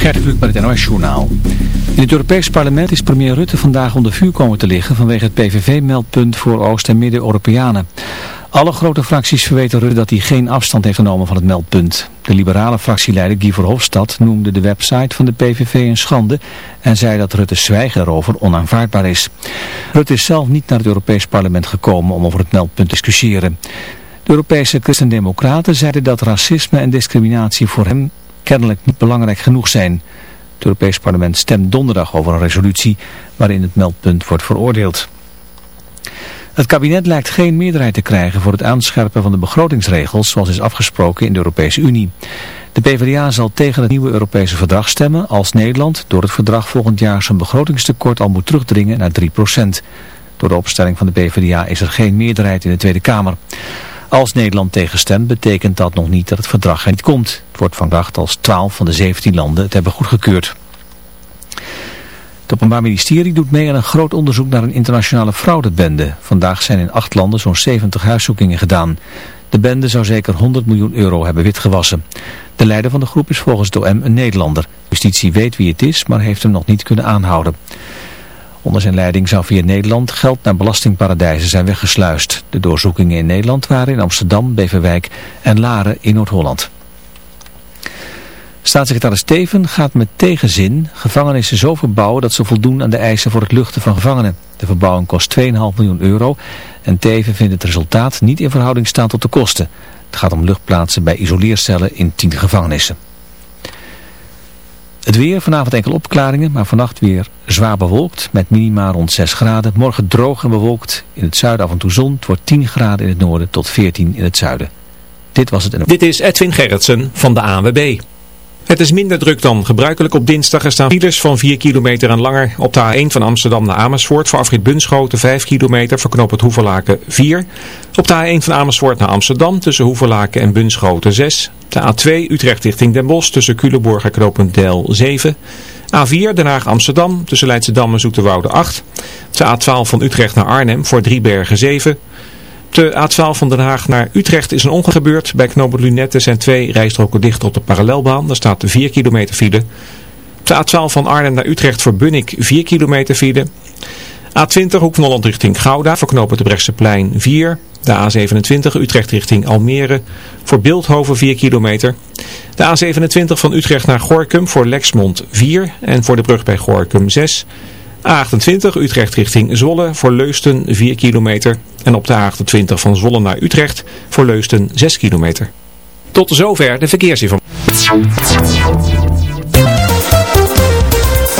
Gert Kluk met het NOS. In het Europees Parlement is premier Rutte vandaag onder vuur komen te liggen vanwege het PVV-meldpunt voor Oost- en Midden-Europeanen. Alle grote fracties verweten Rutte dat hij geen afstand heeft genomen van het meldpunt. De liberale fractieleider Guy Verhofstadt noemde de website van de PVV een schande en zei dat Rutte's zwijgen erover onaanvaardbaar is. Rutte is zelf niet naar het Europees Parlement gekomen om over het meldpunt te discussiëren. De Europese Christen-Democraten zeiden dat racisme en discriminatie voor hem kennelijk niet belangrijk genoeg zijn. Het Europees Parlement stemt donderdag over een resolutie waarin het meldpunt wordt veroordeeld. Het kabinet lijkt geen meerderheid te krijgen voor het aanscherpen van de begrotingsregels zoals is afgesproken in de Europese Unie. De PvdA zal tegen het nieuwe Europese verdrag stemmen als Nederland door het verdrag volgend jaar zijn begrotingstekort al moet terugdringen naar 3%. Door de opstelling van de PvdA is er geen meerderheid in de Tweede Kamer. Als Nederland tegenstemt betekent dat nog niet dat het verdrag er niet komt. Het wordt van als 12 van de 17 landen het hebben goedgekeurd. Het Openbaar Ministerie doet mee aan een groot onderzoek naar een internationale fraudebende. Vandaag zijn in acht landen zo'n 70 huiszoekingen gedaan. De bende zou zeker 100 miljoen euro hebben witgewassen. De leider van de groep is volgens de OM een Nederlander. Justitie weet wie het is, maar heeft hem nog niet kunnen aanhouden. Onder zijn leiding zou via Nederland geld naar belastingparadijzen zijn weggesluist. De doorzoekingen in Nederland waren in Amsterdam, Beverwijk en Laren in Noord-Holland. Staatssecretaris Steven gaat met tegenzin gevangenissen zo verbouwen dat ze voldoen aan de eisen voor het luchten van gevangenen. De verbouwing kost 2,5 miljoen euro en Teven vindt het resultaat niet in verhouding staan tot de kosten. Het gaat om luchtplaatsen bij isoleercellen in 10 gevangenissen. Het weer, vanavond enkel opklaringen, maar vannacht weer zwaar bewolkt met minima rond 6 graden. Morgen droog en bewolkt, in het zuiden af en toe zon. Het wordt 10 graden in het noorden tot 14 in het zuiden. Dit was het. Dit is Edwin Gerritsen van de ANWB. Het is minder druk dan gebruikelijk op dinsdag. Er staan files van 4 kilometer en langer op de A1 van Amsterdam naar Amersfoort. Voor afrit Bunschoten 5 kilometer, verknop het Hoeverlaken 4. Op de A1 van Amersfoort naar Amsterdam tussen Hoeverlaken en Bunschoten 6. De A2 Utrecht richting Den Bosch tussen Culemborg en Knopend Del 7. A4 Den Haag Amsterdam tussen Leidschendam en Zoeterwoude 8. De A12 van Utrecht naar Arnhem voor Driebergen 7. De A12 van Den Haag naar Utrecht is een ongeluk. Bij knooppunt Lunette zijn twee rijstroken dicht op de parallelbaan. Daar staat 4 kilometer file. De A12 van Arnhem naar Utrecht voor Bunnik 4 kilometer file. A20 Hoek van Holland richting Gouda voor de Brechtseplein 4. De A27 Utrecht richting Almere voor Beeldhoven 4 kilometer. De A27 van Utrecht naar Gorkum voor Lexmond 4 en voor de brug bij Gorkum 6. A28 Utrecht richting Zwolle voor Leusten 4 kilometer. En op de A28 van Zwolle naar Utrecht voor Leusten 6 kilometer. Tot zover de verkeersinformatie.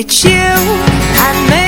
It's you I me.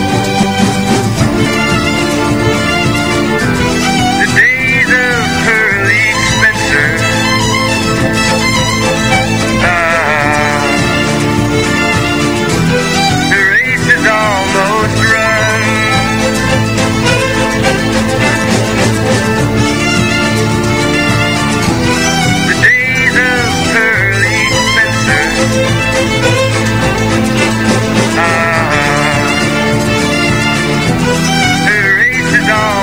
gone.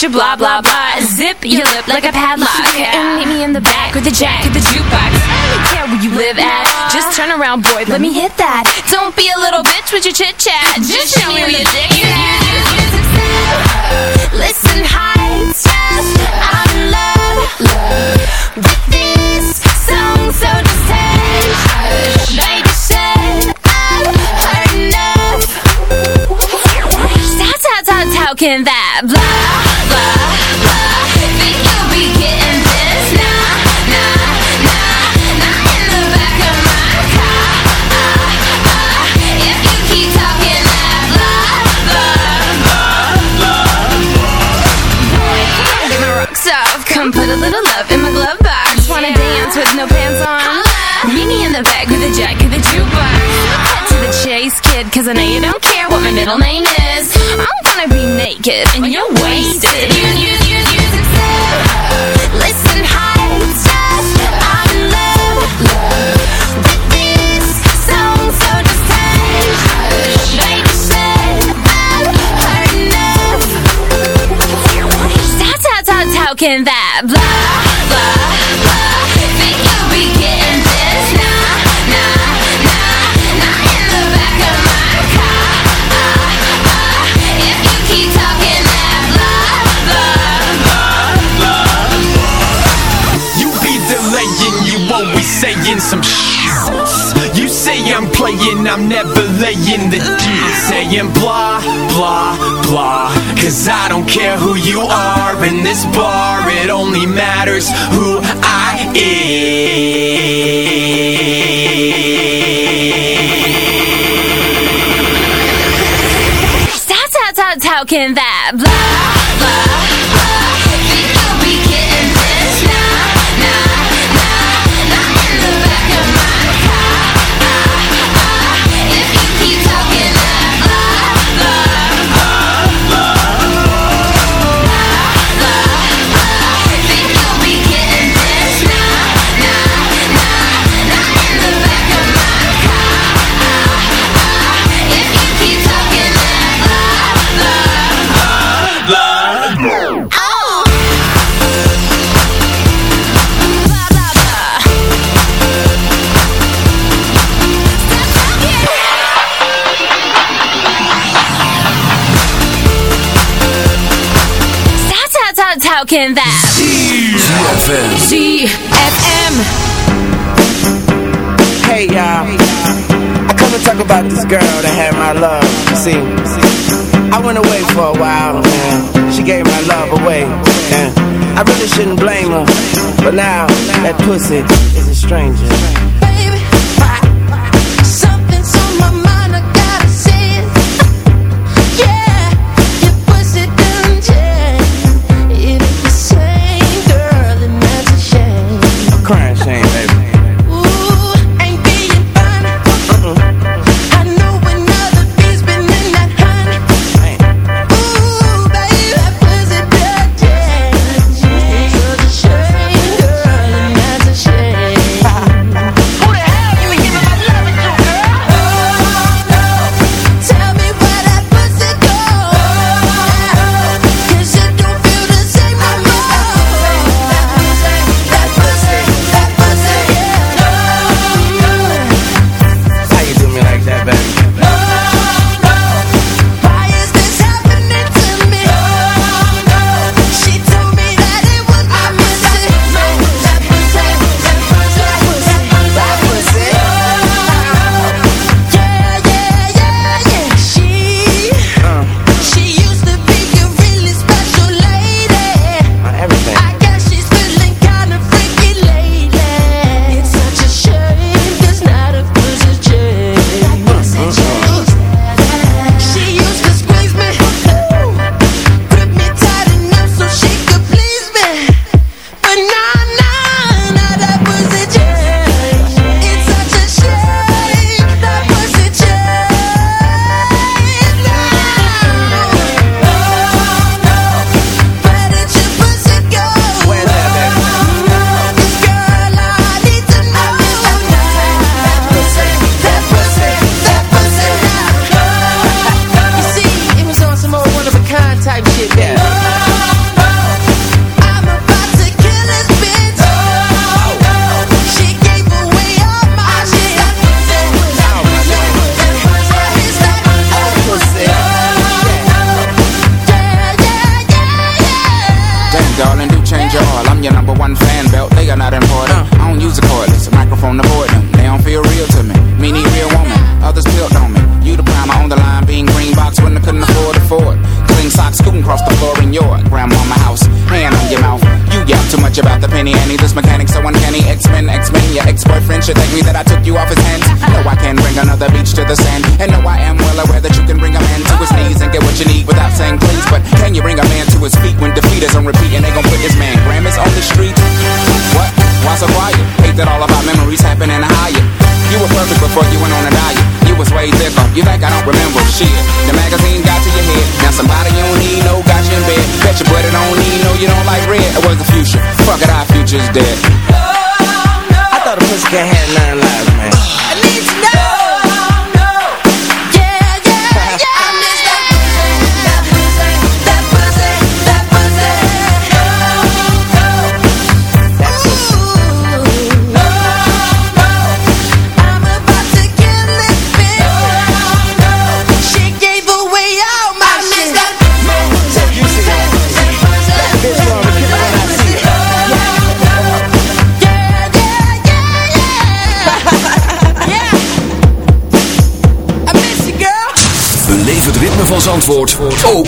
with your blah, blah, blah. Zip your lip like a padlock. And meet me in the back with the jack of the jukebox. Care where you live at. Just turn around, boy, let me hit that. Don't be a little bitch with your chit chat. Just show me where your dick is. Listen, high tough. I'm in love, love with this song, so just take. Baby, shut up, enough. That's how, how, how can that? Cause I know you don't care what my middle name is. I'm gonna be naked and well, you're wasted. You, you, you, you Listen high and touch I'm in love, love this so enough how, can that blah playing, I'm never laying the D. Saying blah, blah, blah. Cause I don't care who you are in this bar, it only matters who I am. Stop, stop, stop talking that blah. How can that? ZFM. ZFM. Hey y'all. I come to talk about this girl that had my love. See, I went away for a while. She gave my love away. And I really shouldn't blame her. But now that pussy is a stranger.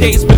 all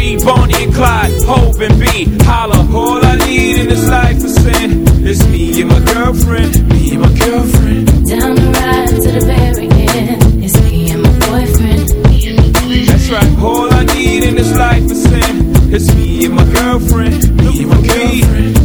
03, Bonnie and Clyde, Hov and B. Holla, all I need in this life is sin. It's me and my girlfriend, me and my girlfriend. Down the ride to the very end. It's me and my boyfriend. Me and my boyfriend. That's right. All I need in this life is sin. It's me and my girlfriend. Me and my girlfriend.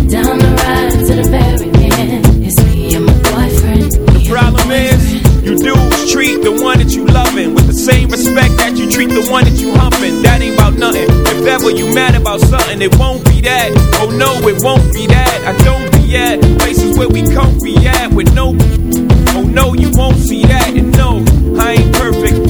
If you mad about something, it won't be that. Oh no, it won't be that. I don't be at places where we comfy at with no. Oh no, you won't see that. And no, I ain't perfect.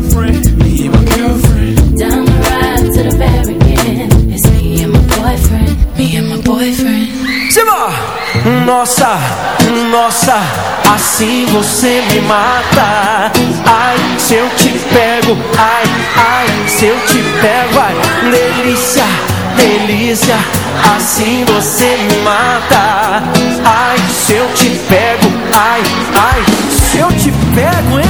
girlfriend. Me and my girlfriend. Down the ride to the end. It's me and my boyfriend. Me and my boyfriend. Simba! Nossa, nossa, assim você me mata. Ai, se eu te pego, ai, ai, se eu te pego, ai, delícia, delícia, assim você me mata. Ai, se eu te pego, ai, ai, se eu te pego, hein?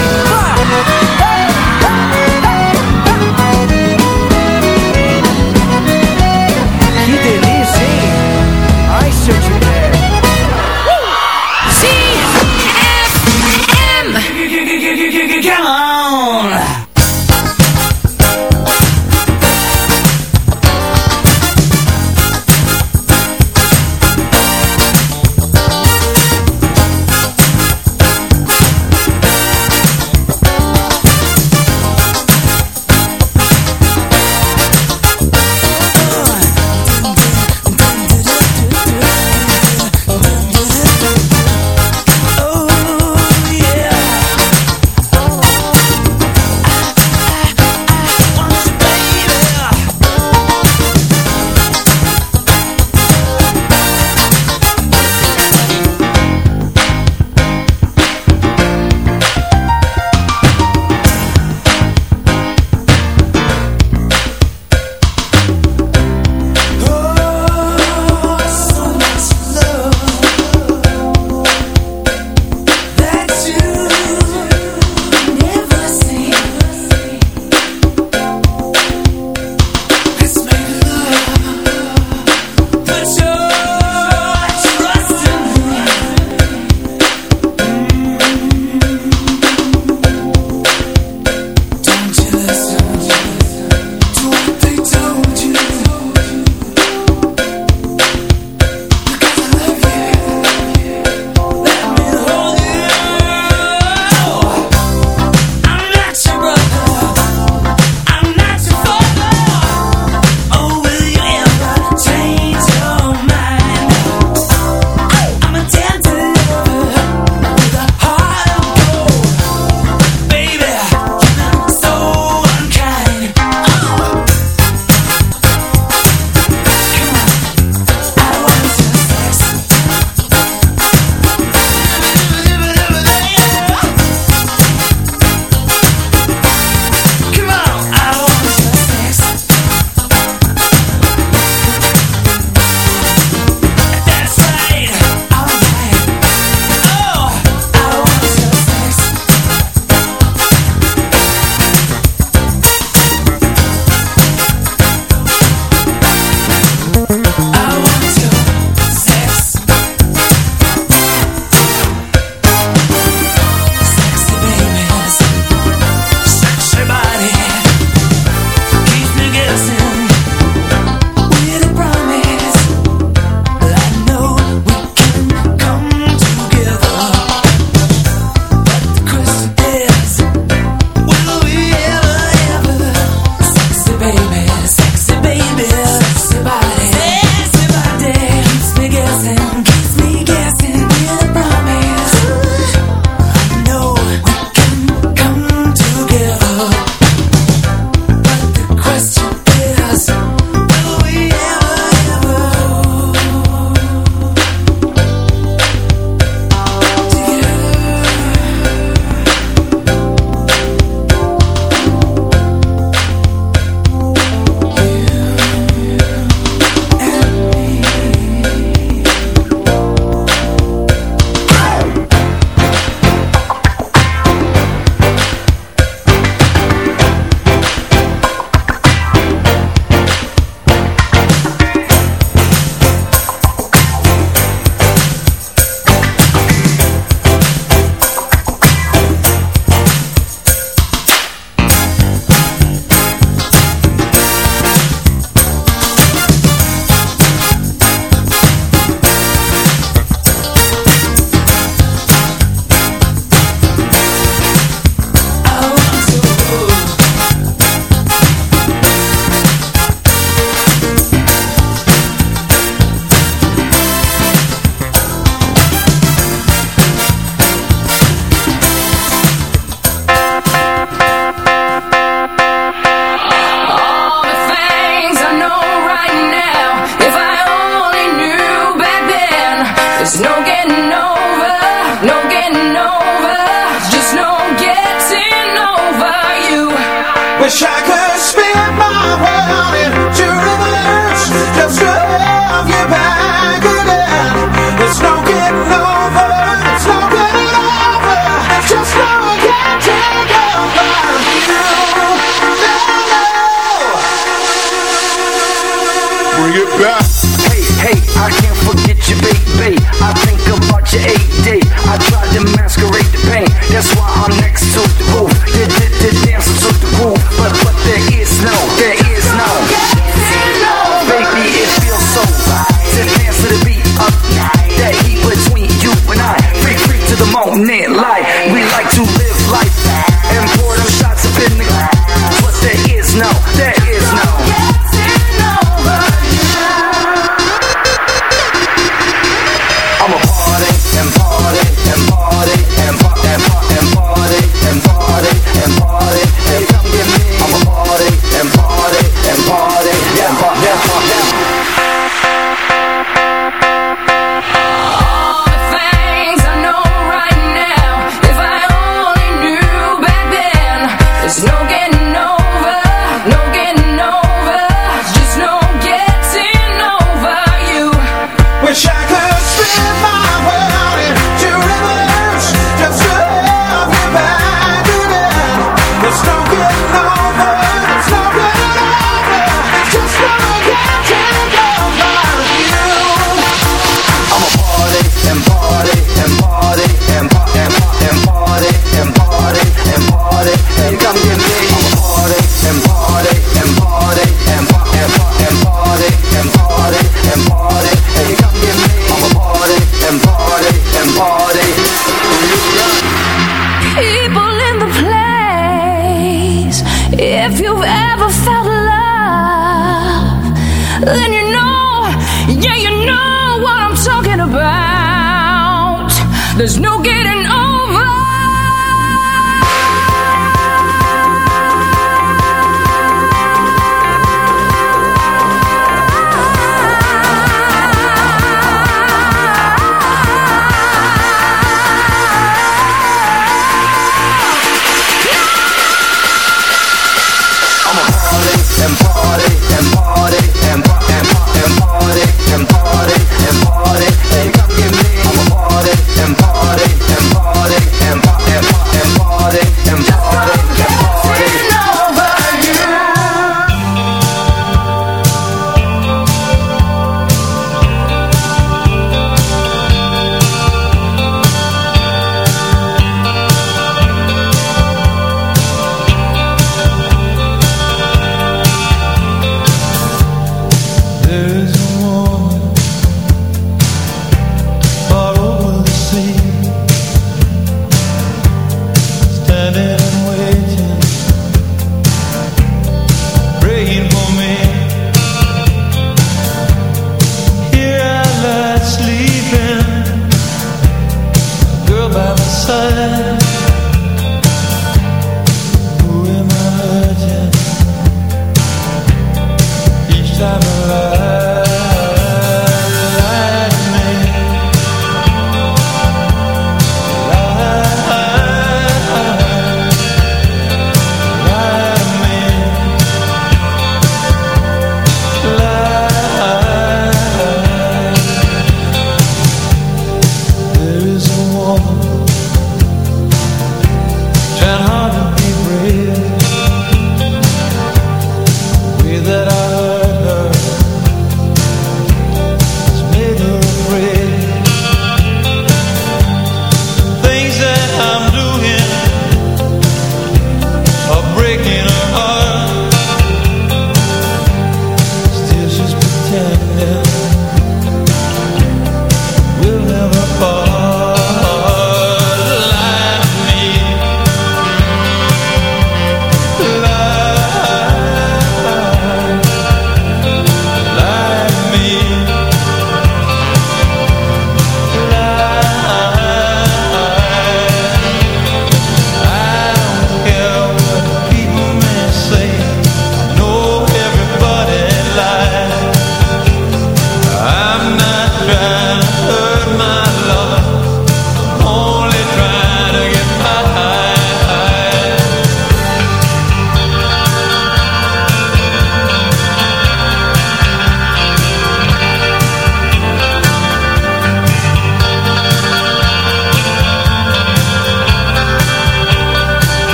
There's no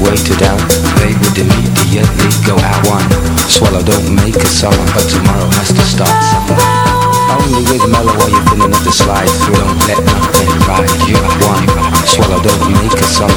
waited out, they would immediately go out one. Swallow don't make a summer, but tomorrow has to start somewhere. Only with mellow are you feeling up the slide through. Don't let nothing ride you one. Swallow don't make a song.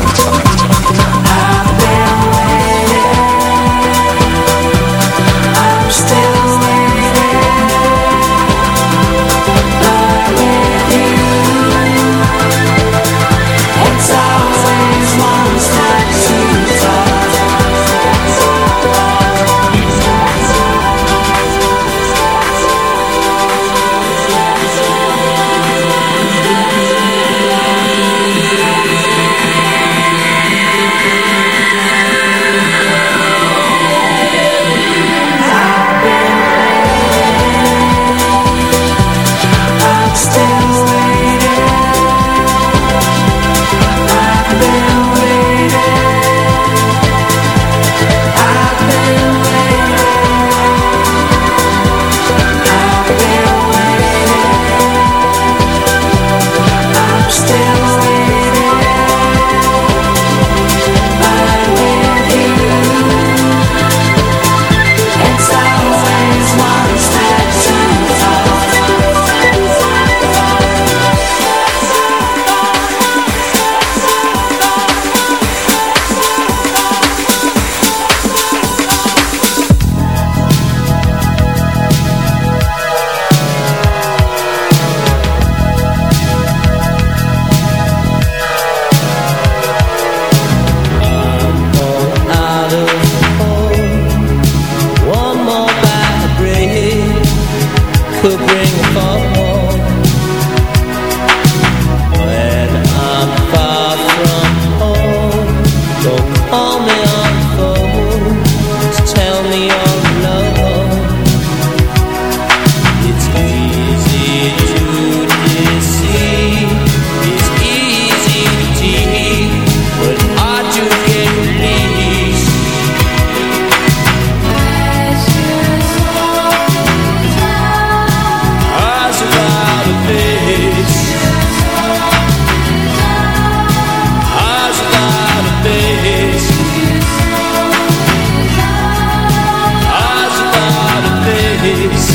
eles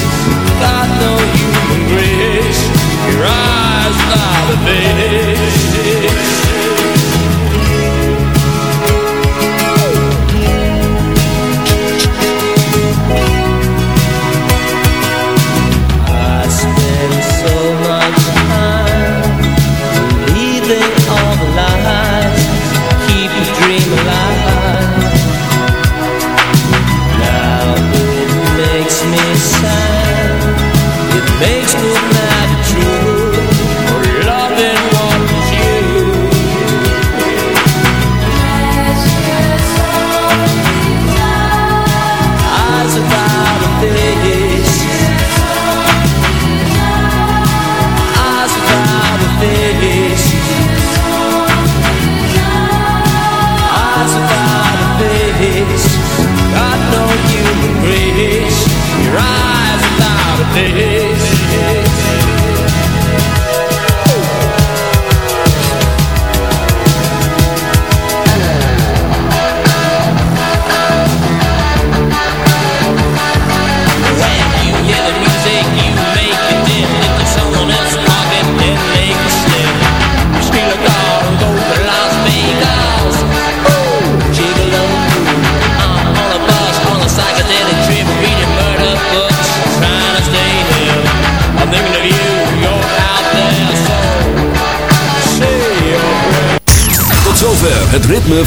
tá